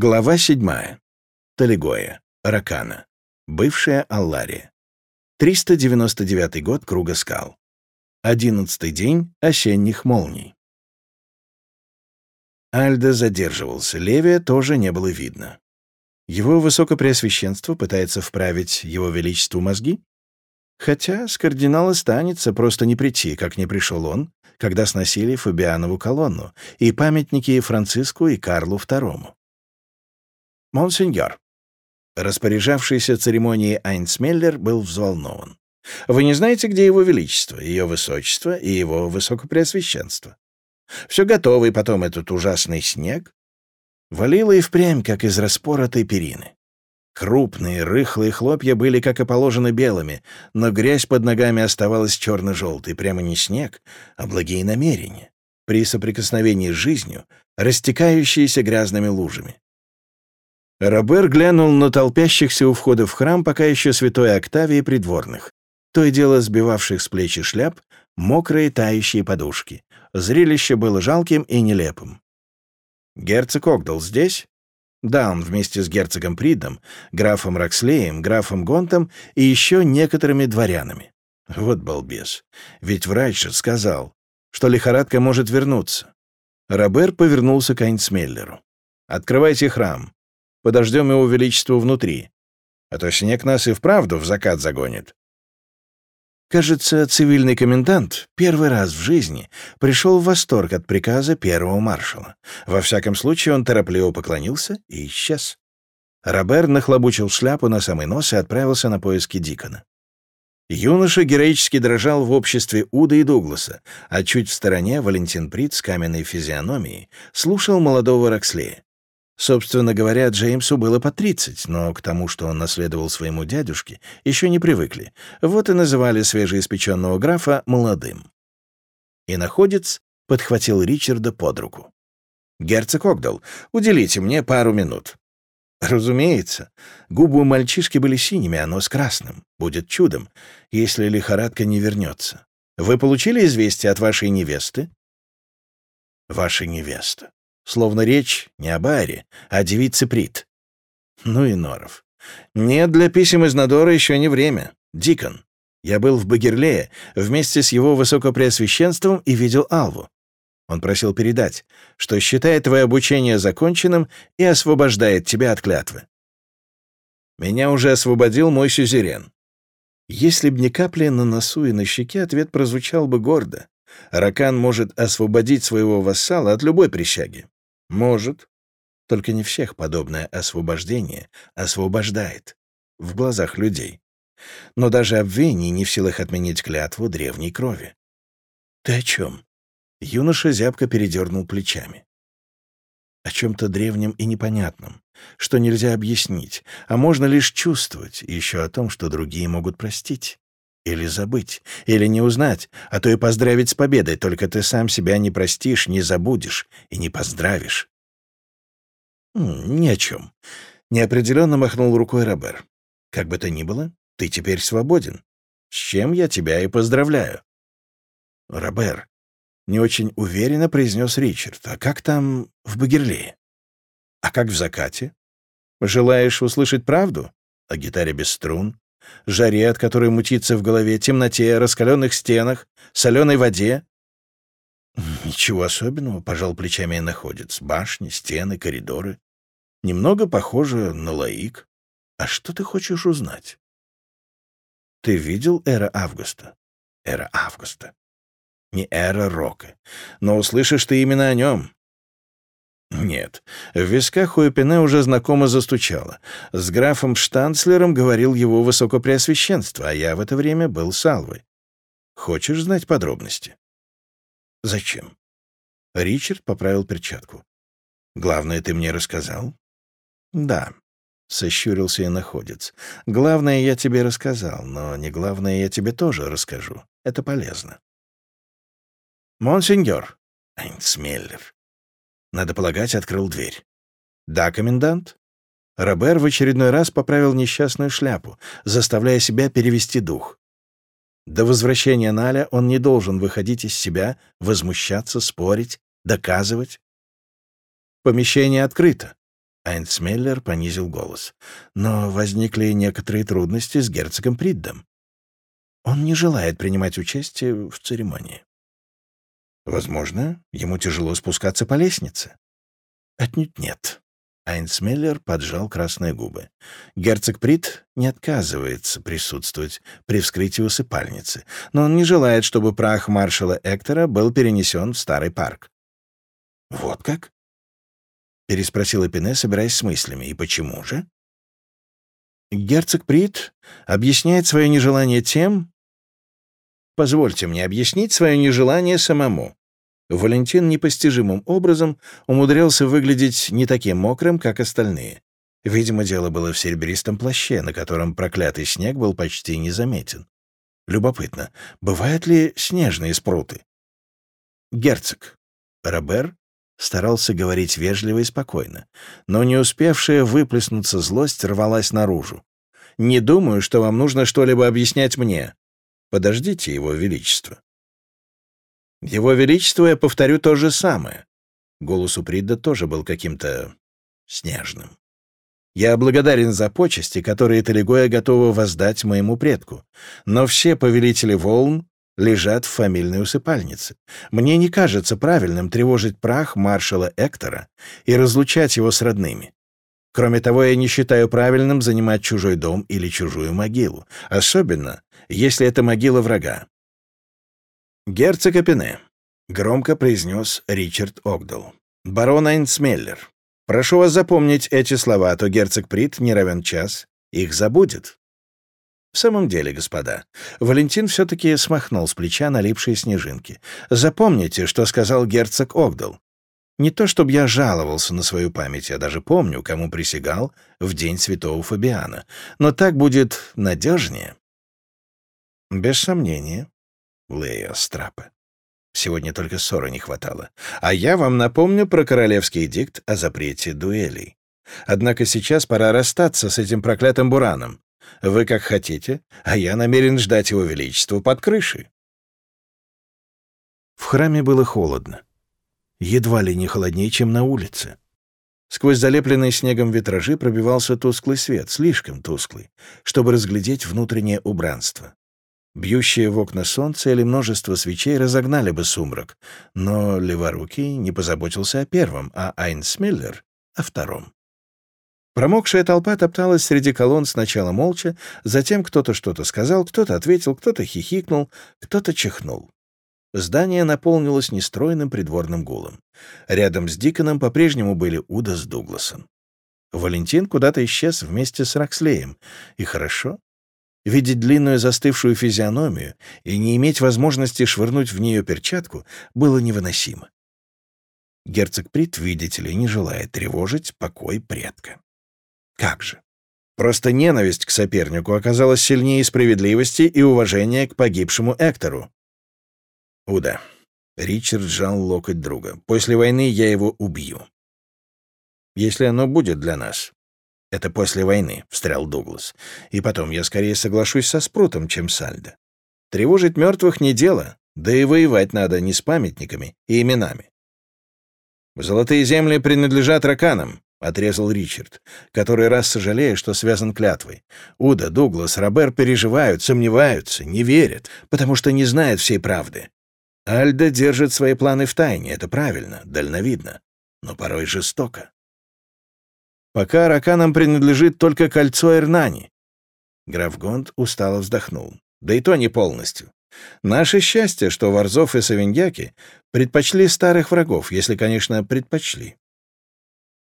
Глава 7. Талигоя. Ракана. Бывшая Аллария. 399 год Круга скал. Одиннадцатый день осенних молний. Альда задерживался, Левия тоже не было видно. Его высокопреосвященство пытается вправить его величеству мозги? Хотя с кардинала станется просто не прийти, как не пришел он, когда сносили Фабианову колонну и памятники Франциску и Карлу II. «Монсеньор». Распоряжавшийся церемонией Айнсмеллер был взволнован. «Вы не знаете, где его величество, ее высочество и его высокопреосвященство? Все готово, и потом этот ужасный снег?» Валило и впрямь, как из распоротой перины. Крупные, рыхлые хлопья были, как и положено, белыми, но грязь под ногами оставалась черно-желтой, прямо не снег, а благие намерения, при соприкосновении с жизнью, растекающиеся грязными лужами. Робер глянул на толпящихся у входа в храм пока еще святой Октавии придворных, то и дело сбивавших с плечи шляп, мокрые тающие подушки. Зрелище было жалким и нелепым. «Герцог Огдал здесь?» Да, он вместе с герцогом Придом, графом Рокслеем, графом Гонтом и еще некоторыми дворянами. Вот балбес. Ведь врач же сказал, что лихорадка может вернуться. Робер повернулся к Айнсмеллеру. «Открывайте храм. Подождем его величество внутри. А то снег нас и вправду в закат загонит. Кажется, цивильный комендант первый раз в жизни пришел в восторг от приказа первого маршала. Во всяком случае, он торопливо поклонился и исчез. Робер нахлобучил шляпу на самый нос и отправился на поиски Дикона. Юноша героически дрожал в обществе Уда и Дугласа, а чуть в стороне Валентин Прит с каменной физиономией слушал молодого Рокслея. Собственно говоря, Джеймсу было по 30, но к тому, что он наследовал своему дядюшке, еще не привыкли. Вот и называли свежеиспеченного графа молодым. И находец подхватил Ричарда под руку. «Герцог Огдал, уделите мне пару минут». Разумеется, губы у мальчишки были синими, а нос красным. Будет чудом, если лихорадка не вернется. Вы получили известие от вашей невесты? Ваша невеста. Словно речь не о Байре, а о девице Прит. Ну и Норов. Нет, для писем из Надора еще не время. Дикон. Я был в Багерлее вместе с его высокопреосвященством и видел Алву. Он просил передать, что считает твое обучение законченным и освобождает тебя от клятвы. Меня уже освободил мой сюзерен. Если б не капли на носу и на щеке, ответ прозвучал бы гордо. Ракан может освободить своего вассала от любой присяги. Может. Только не всех подобное освобождение освобождает в глазах людей. Но даже обвинение не в силах отменить клятву древней крови. «Ты о чем?» Юноша зябко передернул плечами. О чем-то древнем и непонятном, что нельзя объяснить, а можно лишь чувствовать, еще о том, что другие могут простить. Или забыть, или не узнать, а то и поздравить с победой, только ты сам себя не простишь, не забудешь и не поздравишь. «Ни о чем», — неопределенно махнул рукой Робер. «Как бы то ни было, ты теперь свободен. С чем я тебя и поздравляю». «Робер», — не очень уверенно произнес Ричард, «а как там в Багерлее?» «А как в закате? Желаешь услышать правду? О гитаре без струн, жаре, от которой мутится в голове, темноте, раскаленных стенах, соленой воде. Ничего особенного, пожал плечами находец. Башни, стены, коридоры. Немного похоже на лаик. А что ты хочешь узнать? Ты видел Эра Августа? Эра Августа. Не Эра Рока. Но услышишь ты именно о нем. Нет, в висках у Эпине уже знакомо застучало. С графом Штанцлером говорил его высокопреосвященство, а я в это время был Салвой. Хочешь знать подробности? Зачем? Ричард поправил перчатку. Главное, ты мне рассказал? Да, сощурился и находец. Главное, я тебе рассказал, но не главное, я тебе тоже расскажу. Это полезно. Монсеньор, Айнцмеллер, надо полагать, открыл дверь. «Да, комендант?» Робер в очередной раз поправил несчастную шляпу, заставляя себя перевести дух. До возвращения Наля он не должен выходить из себя, возмущаться, спорить, доказывать. Помещение открыто. Айнцмеллер понизил голос. «Но возникли некоторые трудности с герцогом Приддом. Он не желает принимать участие в церемонии. Возможно, ему тяжело спускаться по лестнице. Отнюдь нет. Айнцмеллер поджал красные губы. Герцог Прит не отказывается присутствовать при вскрытии усыпальницы, но он не желает, чтобы прах маршала Эктора был перенесен в старый парк. «Вот как?» — переспросил Эпине, собираясь с мыслями. «И почему же?» Герцог Прит объясняет свое нежелание тем... Позвольте мне объяснить свое нежелание самому. Валентин непостижимым образом умудрялся выглядеть не таким мокрым, как остальные. Видимо, дело было в серебристом плаще, на котором проклятый снег был почти незаметен. Любопытно, бывают ли снежные спруты? Герцог. Робер старался говорить вежливо и спокойно, но не успевшая выплеснуться злость рвалась наружу. «Не думаю, что вам нужно что-либо объяснять мне. Подождите, Его Величество». Его Величество, я повторю то же самое. Голос у Придда тоже был каким-то снежным. Я благодарен за почести, которые Талигоя готова воздать моему предку, но все повелители волн лежат в фамильной усыпальнице. Мне не кажется правильным тревожить прах маршала Эктора и разлучать его с родными. Кроме того, я не считаю правильным занимать чужой дом или чужую могилу, особенно если это могила врага. «Герцог Эпине», — громко произнес Ричард Огдал. «Барон Айнсмеллер, прошу вас запомнить эти слова, а то герцог Прит не равен час их забудет». В самом деле, господа, Валентин все-таки смахнул с плеча налипшие снежинки. «Запомните, что сказал герцог Огдал. Не то чтобы я жаловался на свою память, я даже помню, кому присягал в день святого Фабиана, но так будет надежнее». «Без сомнения», Лея Страпа. Сегодня только ссоры не хватало. А я вам напомню про королевский дикт о запрете дуэлей. Однако сейчас пора расстаться с этим проклятым бураном. Вы как хотите, а я намерен ждать его величества под крышей. В храме было холодно. Едва ли не холоднее, чем на улице. Сквозь залепленные снегом витражи пробивался тусклый свет, слишком тусклый, чтобы разглядеть внутреннее убранство. Бьющее в окна солнце или множество свечей разогнали бы сумрак, но Леворукий не позаботился о первом, а Айнсмиллер — о втором. Промокшая толпа топталась среди колонн сначала молча, затем кто-то что-то сказал, кто-то ответил, кто-то хихикнул, кто-то чихнул. Здание наполнилось нестройным придворным гулом. Рядом с Диконом по-прежнему были Уда с Дугласом. Валентин куда-то исчез вместе с Рокслеем. И хорошо. Видеть длинную застывшую физиономию и не иметь возможности швырнуть в нее перчатку было невыносимо. Герцог Прит, видите ли, не желает тревожить покой предка. Как же? Просто ненависть к сопернику оказалась сильнее справедливости и уважения к погибшему Эктору. Уда. Ричард сжал локоть друга. После войны я его убью. Если оно будет для нас, «Это после войны», — встрял Дуглас. «И потом, я скорее соглашусь со Спрутом, чем с Альдо. Тревожить мертвых не дело, да и воевать надо не с памятниками и именами». «Золотые земли принадлежат раканам», — отрезал Ричард, который раз сожалея, что связан клятвой. Уда, Дуглас, Робер переживают, сомневаются, не верят, потому что не знают всей правды. Альда держит свои планы в тайне, это правильно, дальновидно, но порой жестоко. Пока Араканам принадлежит только кольцо Эрнани. Граф Гонд устало вздохнул. Да и то не полностью. Наше счастье, что Варзов и Савиньяки предпочли старых врагов, если, конечно, предпочли.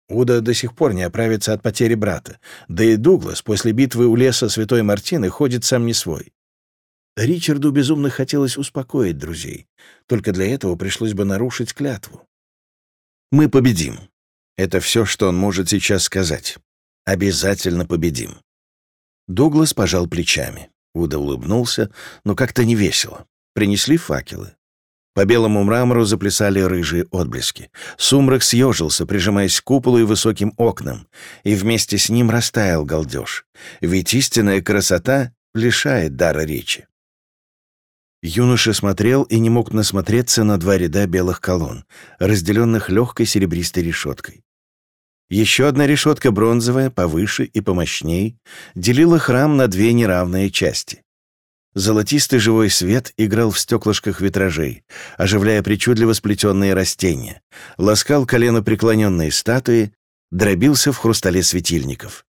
Уда до сих пор не оправится от потери брата, да и Дуглас после битвы у леса Святой Мартины ходит сам не свой. Ричарду безумно хотелось успокоить друзей, только для этого пришлось бы нарушить клятву. «Мы победим», это все, что он может сейчас сказать. Обязательно победим. Дуглас пожал плечами. Уда улыбнулся, но как-то не весело. Принесли факелы. По белому мрамору заплясали рыжие отблески. Сумрак съежился, прижимаясь к куполу и высоким окнам, и вместе с ним растаял галдеж. Ведь истинная красота лишает дара речи. Юноша смотрел и не мог насмотреться на два ряда белых колонн, разделенных легкой серебристой решеткой. Еще одна решетка бронзовая, повыше и помощней, делила храм на две неравные части. Золотистый живой свет играл в стеклышках витражей, оживляя причудливо сплетенные растения, ласкал колено преклоненные статуи, дробился в хрустале светильников.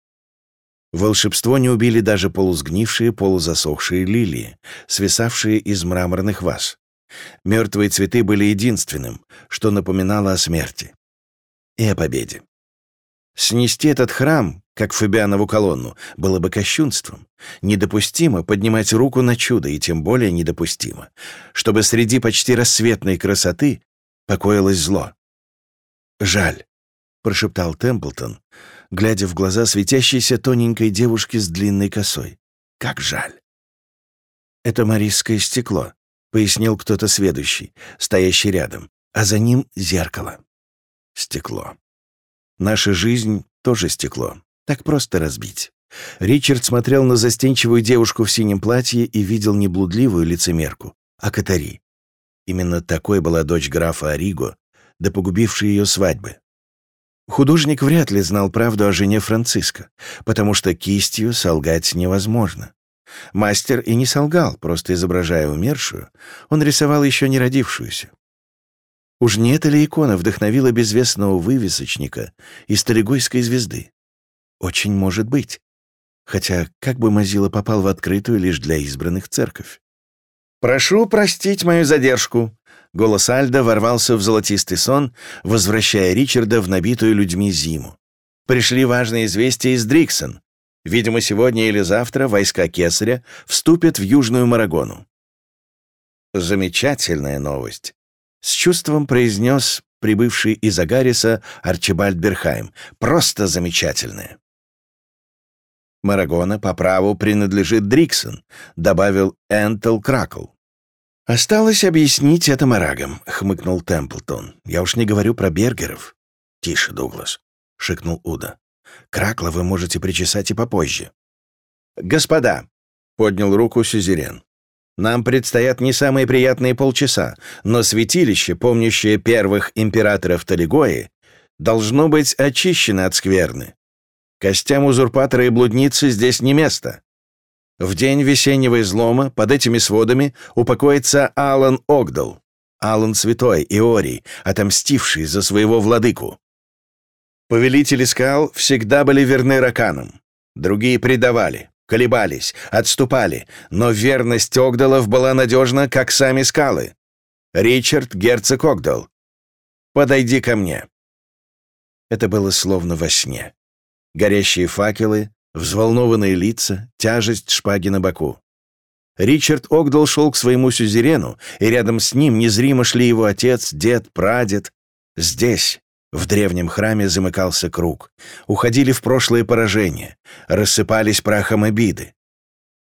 Волшебство не убили даже полусгнившие, полузасохшие лилии, свисавшие из мраморных ваз. Мертвые цветы были единственным, что напоминало о смерти и о победе. Снести этот храм, как Фабианову колонну, было бы кощунством. Недопустимо поднимать руку на чудо, и тем более недопустимо, чтобы среди почти рассветной красоты покоилось зло. «Жаль», — прошептал Темплтон, глядя в глаза светящейся тоненькой девушки с длинной косой. «Как жаль!» «Это марийское стекло», — пояснил кто-то сведущий, стоящий рядом, а за ним зеркало. Стекло. Наша жизнь тоже стекло. Так просто разбить. Ричард смотрел на застенчивую девушку в синем платье и видел не блудливую лицемерку, а Катари. Именно такой была дочь графа Ориго, да погубившей ее свадьбы. Художник вряд ли знал правду о жене Франциска, потому что кистью солгать невозможно. Мастер и не солгал, просто изображая умершую, он рисовал еще не родившуюся. Уж не эта ли икона вдохновила безвестного вывесочника из Талигойской звезды? Очень может быть. Хотя как бы Мазила попал в открытую лишь для избранных церковь? «Прошу простить мою задержку», Голос Альда ворвался в золотистый сон, возвращая Ричарда в набитую людьми зиму. Пришли важные известия из Дриксон. Видимо, сегодня или завтра войска Кесаря вступят в Южную Марагону. Замечательная новость. С чувством произнес прибывший из Агариса Арчибальд Берхайм. Просто замечательная. Марагона по праву принадлежит Дриксон, добавил Энтел Кракл. «Осталось объяснить это марагам», — хмыкнул Темплтон. «Я уж не говорю про бергеров». «Тише, Дуглас», — шикнул Уда. «Кракла вы можете причесать и попозже». «Господа», — поднял руку Сюзерен, «нам предстоят не самые приятные полчаса, но святилище, помнящее первых императоров Талигои, должно быть очищено от скверны. Костям узурпатора и блудницы здесь не место. В день весеннего излома под этими сводами упокоится Алан Огдал, Алан Святой, Иорий, отомстивший за своего владыку. Повелители скал всегда были верны раканам. Другие предавали, колебались, отступали, но верность Огдалов была надежна, как сами скалы. Ричард, герцог Огдал, подойди ко мне. Это было словно во сне. Горящие факелы, Взволнованные лица, тяжесть шпаги на боку. Ричард Огдал шел к своему сюзерену, и рядом с ним незримо шли его отец, дед, прадед. Здесь, в древнем храме, замыкался круг. Уходили в прошлое поражения, рассыпались прахом обиды.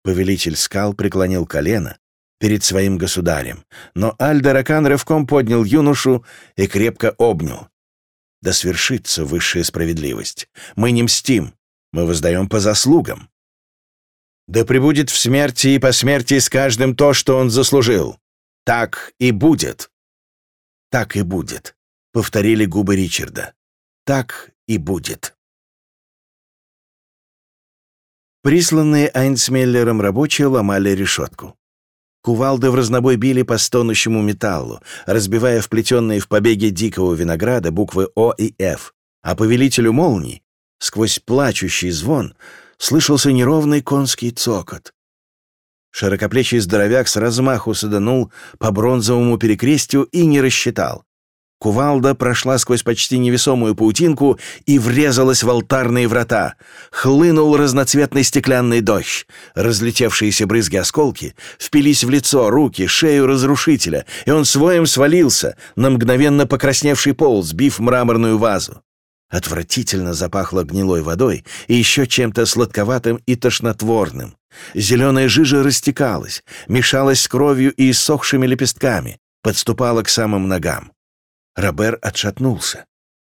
Повелитель скал преклонил колено перед своим государем, но Альдаракан рывком поднял юношу и крепко обнял. «Да свершится высшая справедливость. Мы не мстим. Мы воздаем по заслугам. Да пребудет в смерти и по смерти с каждым то, что он заслужил. Так и будет. Так и будет, повторили губы Ричарда. Так и будет. Присланные Айнсмеллером рабочие ломали решетку. Кувалды в разнобой били по стонущему металлу, разбивая вплетенные в побеги дикого винограда буквы О и Ф, а повелителю молний Сквозь плачущий звон слышался неровный конский цокот. Широкоплечий здоровяк с размаху саданул по бронзовому перекрестию и не рассчитал. Кувалда прошла сквозь почти невесомую паутинку и врезалась в алтарные врата. Хлынул разноцветный стеклянный дождь. Разлетевшиеся брызги осколки впились в лицо, руки, шею разрушителя, и он своим свалился на мгновенно покрасневший пол, сбив мраморную вазу. Отвратительно запахло гнилой водой и еще чем-то сладковатым и тошнотворным. Зеленая жижа растекалась, мешалась с кровью и иссохшими лепестками, подступала к самым ногам. Робер отшатнулся.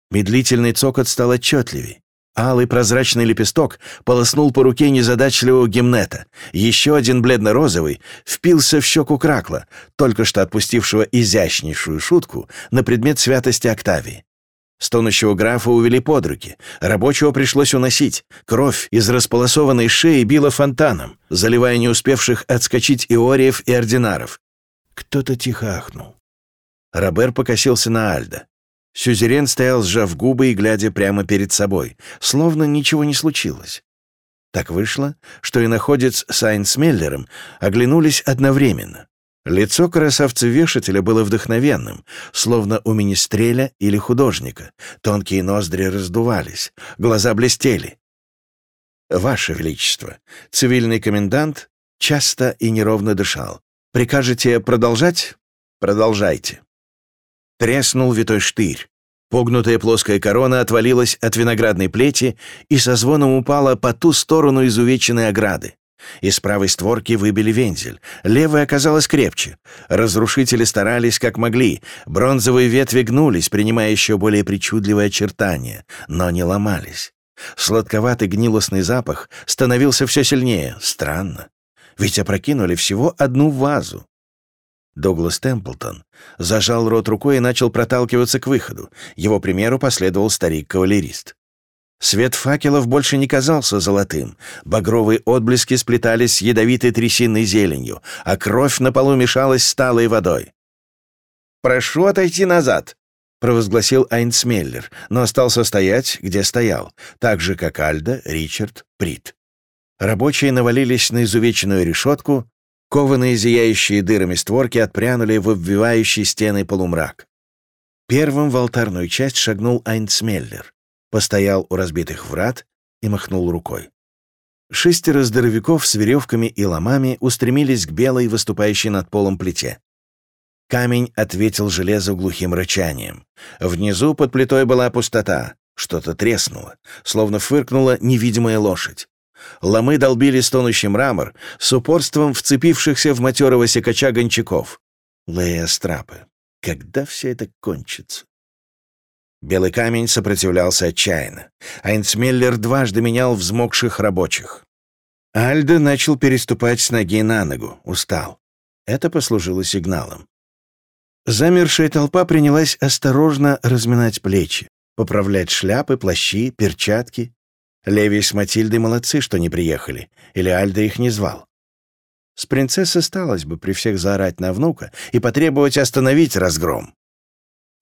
Медлительный цокот стал отчетливей. Алый прозрачный лепесток полоснул по руке незадачливого гимнета. Еще один бледно-розовый впился в щеку Кракла, только что отпустившего изящнейшую шутку на предмет святости Октавии. Стонущего графа увели под руки. Рабочего пришлось уносить. Кровь из располосованной шеи била фонтаном, заливая не успевших отскочить иориев и ординаров. Кто-то тихо ахнул. Робер покосился на Альда. Сюзерен стоял, сжав губы и глядя прямо перед собой, словно ничего не случилось. Так вышло, что и находец с Айнсмеллером оглянулись одновременно. Лицо красавца-вешателя было вдохновенным, словно у министреля или художника. Тонкие ноздри раздувались, глаза блестели. «Ваше Величество, цивильный комендант часто и неровно дышал. Прикажете продолжать? Продолжайте». Треснул витой штырь. Погнутая плоская корона отвалилась от виноградной плети и со звоном упала по ту сторону изувеченной ограды. Из правой створки выбили вензель. Левая оказалась крепче. Разрушители старались как могли. Бронзовые ветви гнулись, принимая еще более причудливые очертания, но не ломались. Сладковатый гнилостный запах становился все сильнее. Странно. Ведь опрокинули всего одну вазу. Доглас Темплтон зажал рот рукой и начал проталкиваться к выходу. Его примеру последовал старик-кавалерист. Свет факелов больше не казался золотым. Багровые отблески сплетались с ядовитой трясинной зеленью, а кровь на полу мешалась с талой водой. «Прошу отойти назад», — провозгласил Айнсмеллер, но остался стоять, где стоял, так же, как Альда, Ричард, Прит. Рабочие навалились на изувеченную решетку, Кованые зияющие дырами створки отпрянули в обвивающий стены полумрак. Первым в алтарную часть шагнул Айнцмеллер, постоял у разбитых врат и махнул рукой. Шестеро здоровяков с веревками и ломами устремились к белой, выступающей над полом плите. Камень ответил железу глухим рычанием. Внизу под плитой была пустота. Что-то треснуло, словно фыркнула невидимая лошадь. Ломы долбили стонущий мрамор с упорством вцепившихся в матерого секача гончаков. Лея Страпы. Когда все это кончится? Белый камень сопротивлялся отчаянно. Айнцмеллер дважды менял взмокших рабочих. Альда начал переступать с ноги на ногу, устал. Это послужило сигналом. Замершая толпа принялась осторожно разминать плечи, поправлять шляпы, плащи, перчатки, Леви с Матильдой молодцы, что не приехали, или Альда их не звал. С принцессы сталось бы при всех заорать на внука и потребовать остановить разгром.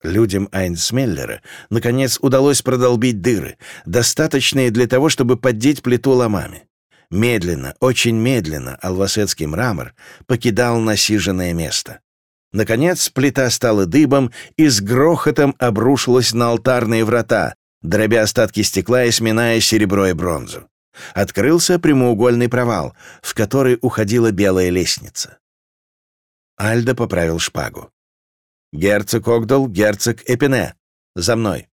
Людям Айнсмеллера, наконец, удалось продолбить дыры, достаточные для того, чтобы поддеть плиту ломами. Медленно, очень медленно алвасетский мрамор покидал насиженное место. Наконец, плита стала дыбом и с грохотом обрушилась на алтарные врата, дробя остатки стекла и сминая серебро и бронзу. Открылся прямоугольный провал, в который уходила белая лестница. Альда поправил шпагу. «Герцог Огдал, герцог Эпине. За мной».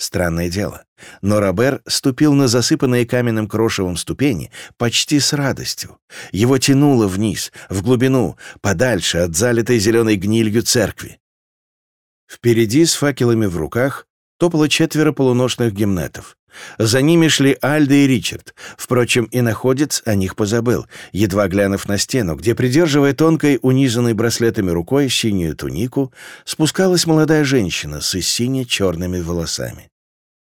Странное дело, но Робер ступил на засыпанные каменным крошевом ступени почти с радостью. Его тянуло вниз, в глубину, подальше от залитой зеленой гнилью церкви. Впереди с факелами в руках топало четверо полуношных гимнетов. За ними шли Альда и Ричард. Впрочем, и находец о них позабыл, едва глянув на стену, где, придерживая тонкой, унизанной браслетами рукой синюю тунику, спускалась молодая женщина с сине-черными волосами.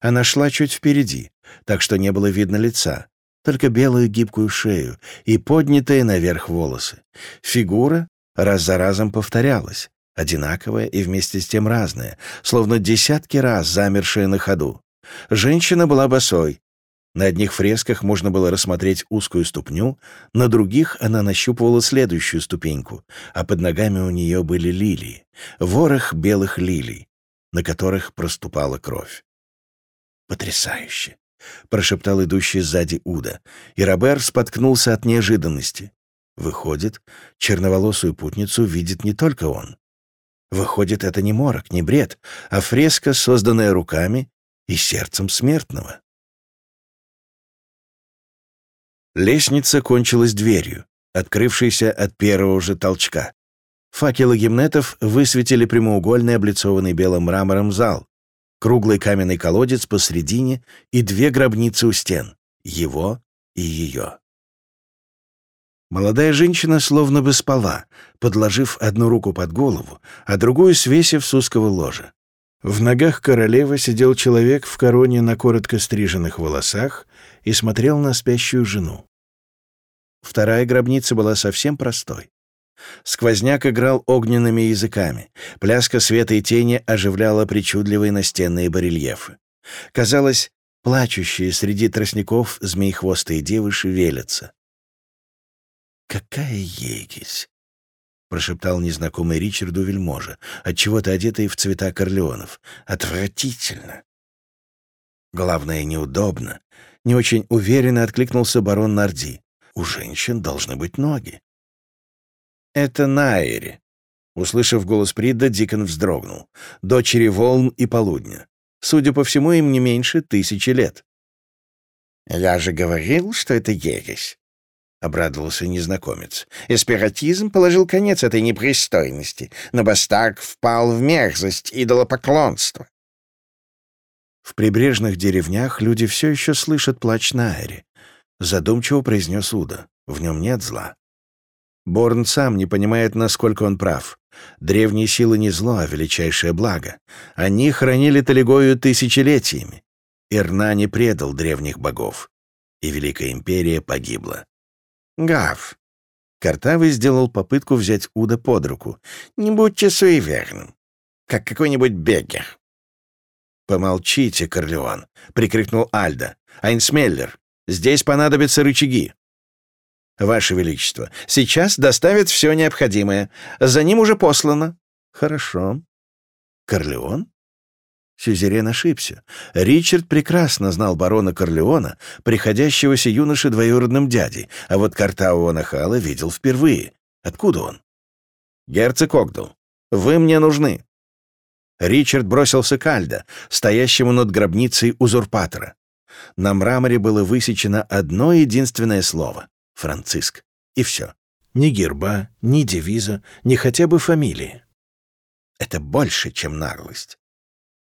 Она шла чуть впереди, так что не было видно лица, только белую гибкую шею и поднятые наверх волосы. Фигура раз за разом повторялась, одинаковая и вместе с тем разная, словно десятки раз замершая на ходу. Женщина была босой. На одних фресках можно было рассмотреть узкую ступню, на других она нащупывала следующую ступеньку, а под ногами у нее были лилии, ворох белых лилий, на которых проступала кровь. «Потрясающе!» — прошептал идущий сзади Уда, и Робер споткнулся от неожиданности. Выходит, черноволосую путницу видит не только он. Выходит, это не морок, не бред, а фреска, созданная руками и сердцем смертного. Лестница кончилась дверью, открывшейся от первого же толчка. Факелы гимнетов высветили прямоугольный, облицованный белым мрамором зал, круглый каменный колодец посредине и две гробницы у стен — его и ее. Молодая женщина словно бы спала, подложив одну руку под голову, а другую свесив с узкого ложа. В ногах королевы сидел человек в короне на коротко стриженных волосах и смотрел на спящую жену. Вторая гробница была совсем простой. Сквозняк играл огненными языками. Пляска света и тени оживляла причудливые настенные барельефы. Казалось, плачущие среди тростников змеихвостые девы шевелятся. «Какая егись!» — прошептал незнакомый Ричарду вельможа, отчего-то одетый в цвета корлеонов. «Отвратительно!» Главное, неудобно. Не очень уверенно откликнулся барон Нарди. «У женщин должны быть ноги». «Это Найри», Услышав голос Прида, Дикон вздрогнул. «Дочери волн и полудня. Судя по всему, им не меньше тысячи лет». «Я же говорил, что это ересь», — обрадовался незнакомец. «Эспиратизм положил конец этой непристойности, но Бастак впал в мерзость идолопоклонства». В прибрежных деревнях люди все еще слышат плач Найри. Задумчиво произнес Уда. В нем нет зла. Борн сам не понимает, насколько он прав. Древние силы не зло, а величайшее благо. Они хранили Талигою тысячелетиями. Ирна не предал древних богов. И Великая Империя погибла. Гав. Картавый сделал попытку взять Уда под руку. Не будьте суеверным. Как какой-нибудь бегер. «Помолчите, Корлеон!» — прикрикнул Альда. «Айнсмеллер, здесь понадобятся рычаги!» «Ваше Величество, сейчас доставят все необходимое. За ним уже послано». «Хорошо». «Корлеон?» Сюзерен ошибся. Ричард прекрасно знал барона Корлеона, приходящегося юноше двоюродным дядей, а вот Картауа Нахала видел впервые. Откуда он? «Герцог Огдал, вы мне нужны». Ричард бросился к Альдо, стоящему над гробницей узурпатора. На мраморе было высечено одно единственное слово — Франциск. И все. Ни герба, ни девиза, ни хотя бы фамилии. Это больше, чем наглость.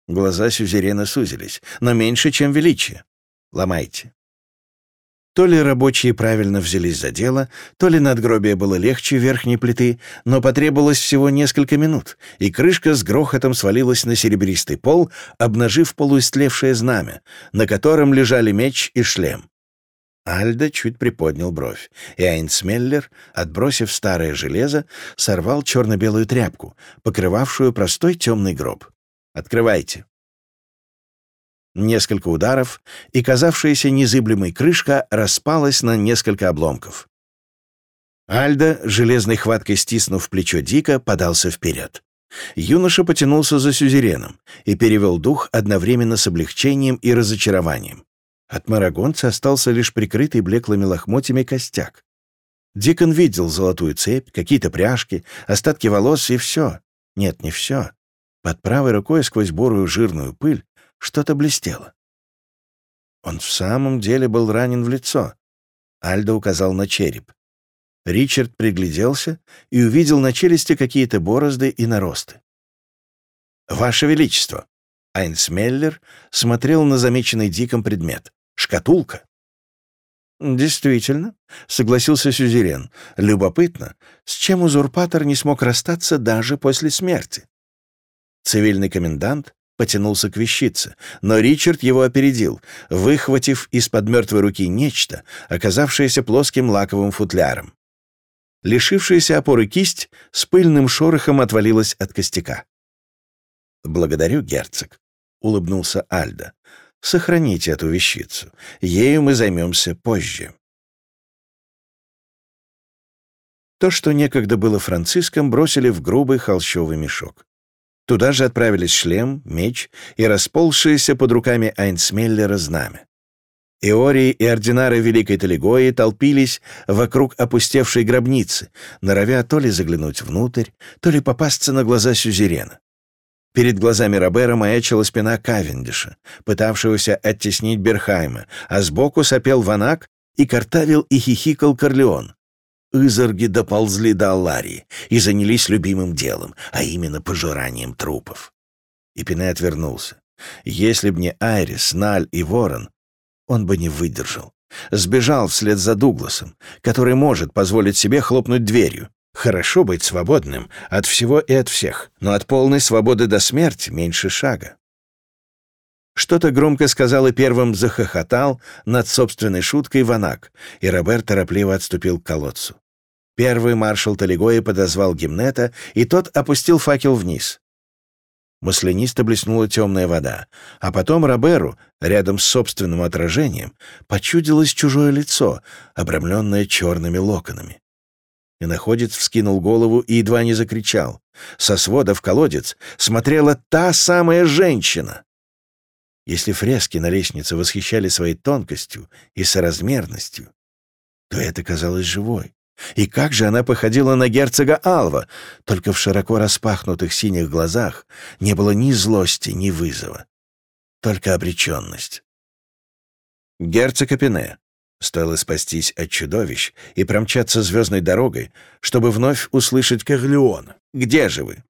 Глаза сюзерена сузились, но меньше, чем величие. Ломайте. То ли рабочие правильно взялись за дело, то ли надгробие было легче верхней плиты, но потребовалось всего несколько минут, и крышка с грохотом свалилась на серебристый пол, обнажив полуистлевшее знамя, на котором лежали меч и шлем. Альда чуть приподнял бровь, и Айнсмеллер, отбросив старое железо, сорвал черно-белую тряпку, покрывавшую простой темный гроб. Открывайте. Несколько ударов, и казавшаяся незыблемой крышка распалась на несколько обломков. Альда, железной хваткой стиснув плечо Дика, подался вперед. Юноша потянулся за сюзереном и перевел дух одновременно с облегчением и разочарованием. От марагонца остался лишь прикрытый блеклыми лохмотьями костяк. Дикон видел золотую цепь, какие-то пряжки, остатки волос и все. Нет, не все. Под правой рукой сквозь бурую жирную пыль что-то блестело. Он в самом деле был ранен в лицо. Альдо указал на череп. Ричард пригляделся и увидел на челюсти какие-то борозды и наросты. «Ваше Величество!» Айнсмеллер смотрел на замеченный Диком предмет. «Шкатулка!» «Действительно», — согласился Сюзерен. «Любопытно, с чем узурпатор не смог расстаться даже после смерти?» Цивильный комендант потянулся к вещице, но Ричард его опередил, выхватив из-под мертвой руки нечто, оказавшееся плоским лаковым футляром. Лишившаяся опоры кисть с пыльным шорохом отвалилась от костяка. «Благодарю, герцог», — улыбнулся Альда. «Сохраните эту вещицу. Ею мы займемся позже». То, что некогда было Франциском, бросили в грубый холщовый мешок. Туда же отправились шлем, меч и расползшиеся под руками Айнсмеллера знамя. Иории и ординары Великой Талигои толпились вокруг опустевшей гробницы, норовя то ли заглянуть внутрь, то ли попасться на глаза сюзерена. Перед глазами Робера маячила спина Кавендиша, пытавшегося оттеснить Берхайма, а сбоку сопел Ванак и картавил и хихикал Корлеон. Изорги доползли до Алларии и занялись любимым делом, а именно пожиранием трупов. И отвернулся. Если б не Айрис, Наль и Ворон, он бы не выдержал. Сбежал вслед за Дугласом, который может позволить себе хлопнуть дверью, Хорошо быть свободным от всего и от всех, но от полной свободы до смерти меньше шага. Что-то громко сказал и первым захохотал над собственной шуткой Ванак, и Роберт торопливо отступил к колодцу. Первый маршал Талигои подозвал гимнета, и тот опустил факел вниз. Маслянисто блеснула темная вода, а потом Роберу, рядом с собственным отражением, почудилось чужое лицо, обрамленное черными локонами. И находец вскинул голову и едва не закричал. Со свода в колодец смотрела та самая женщина. Если фрески на лестнице восхищали своей тонкостью и соразмерностью, то это казалось живой. И как же она походила на герцога Алва, только в широко распахнутых синих глазах не было ни злости, ни вызова, только обреченность. Герцог Апине. Стоило спастись от чудовищ и промчаться звездной дорогой, чтобы вновь услышать Корлеон. «Где же вы?»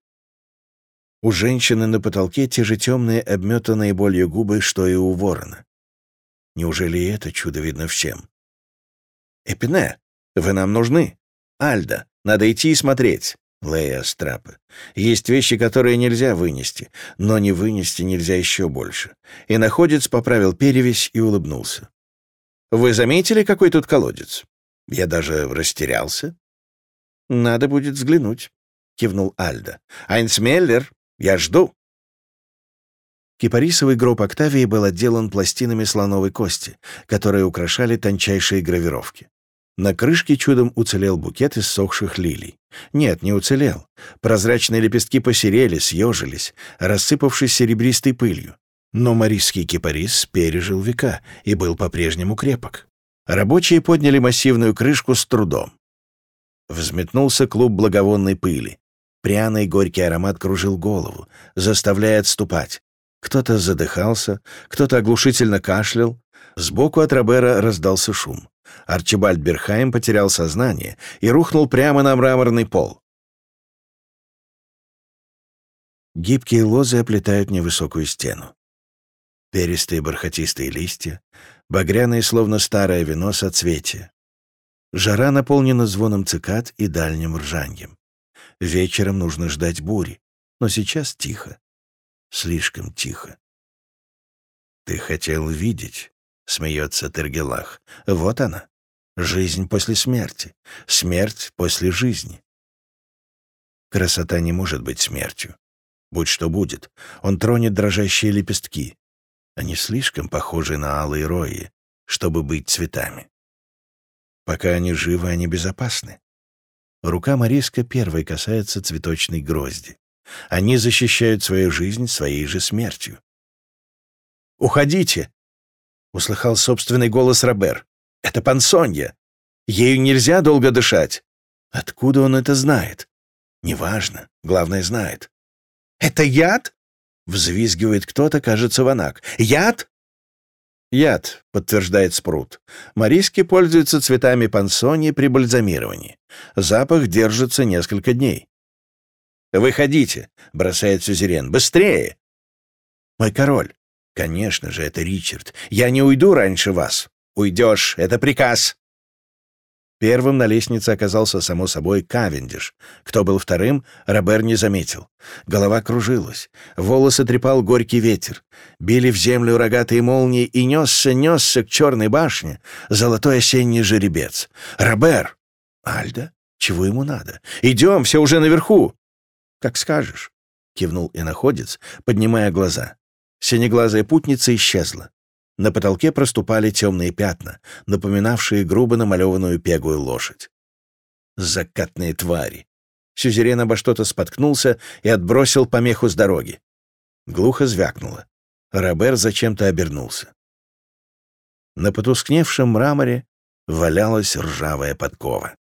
У женщины на потолке те же темные, обметанные болью губы, что и у ворона. Неужели это чудо видно всем? «Эпине, вы нам нужны. Альда, надо идти и смотреть». Лея Страпы. Есть вещи, которые нельзя вынести, но не вынести нельзя еще больше. И находец поправил перевязь и улыбнулся. «Вы заметили, какой тут колодец? Я даже растерялся». «Надо будет взглянуть», — кивнул Альда. «Айнсмеллер, я жду». Кипарисовый гроб Октавии был отделан пластинами слоновой кости, которые украшали тончайшие гравировки. На крышке чудом уцелел букет из сохших лилий. Нет, не уцелел. Прозрачные лепестки посерели, съежились, рассыпавшись серебристой пылью. Но марийский кипарис пережил века и был по-прежнему крепок. Рабочие подняли массивную крышку с трудом. Взметнулся клуб благовонной пыли. Пряный горький аромат кружил голову, заставляя отступать. Кто-то задыхался, кто-то оглушительно кашлял. Сбоку от Робера раздался шум. Арчибальд Берхайм потерял сознание и рухнул прямо на мраморный пол. Гибкие лозы оплетают невысокую стену. Перистые бархатистые листья, багряные, словно старое вино, соцветия. Жара наполнена звоном цикад и дальним ржаньем. Вечером нужно ждать бури, но сейчас тихо. Слишком тихо. «Ты хотел видеть?» — смеется Тергелах. «Вот она. Жизнь после смерти. Смерть после жизни». Красота не может быть смертью. Будь что будет, он тронет дрожащие лепестки. Они слишком похожи на алые рои, чтобы быть цветами. Пока они живы, они безопасны. Рука Мариска первой касается цветочной грозди. Они защищают свою жизнь своей же смертью. «Уходите!» — услыхал собственный голос Робер. «Это Пансонья. Ею нельзя долго дышать. Откуда он это знает? Неважно. Главное, знает. «Это яд?» — взвизгивает кто-то, кажется, Ванак. «Яд?» Яд, подтверждает Спрут. Мариски пользуются цветами пансони при бальзамировании. Запах держится несколько дней. «Выходите», — бросает Сюзерен. «Быстрее!» «Мой король!» «Конечно же, это Ричард. Я не уйду раньше вас». «Уйдешь. Это приказ». Первым на лестнице оказался, само собой, Кавендиш. Кто был вторым, Робер не заметил. Голова кружилась, волосы трепал горький ветер. Били в землю рогатые молнии, и несся, несся к черной башне золотой осенний жеребец. «Робер!» «Альда? Чего ему надо? Идем, все уже наверху!» «Как скажешь», — кивнул иноходец, поднимая глаза. Синеглазая путница исчезла. На потолке проступали темные пятна, напоминавшие грубо намалеванную пегую лошадь. Закатные твари. Сюзерен обо что-то споткнулся и отбросил помеху с дороги. Глухо звякнуло. Робер зачем-то обернулся. На потускневшем мраморе валялась ржавая подкова.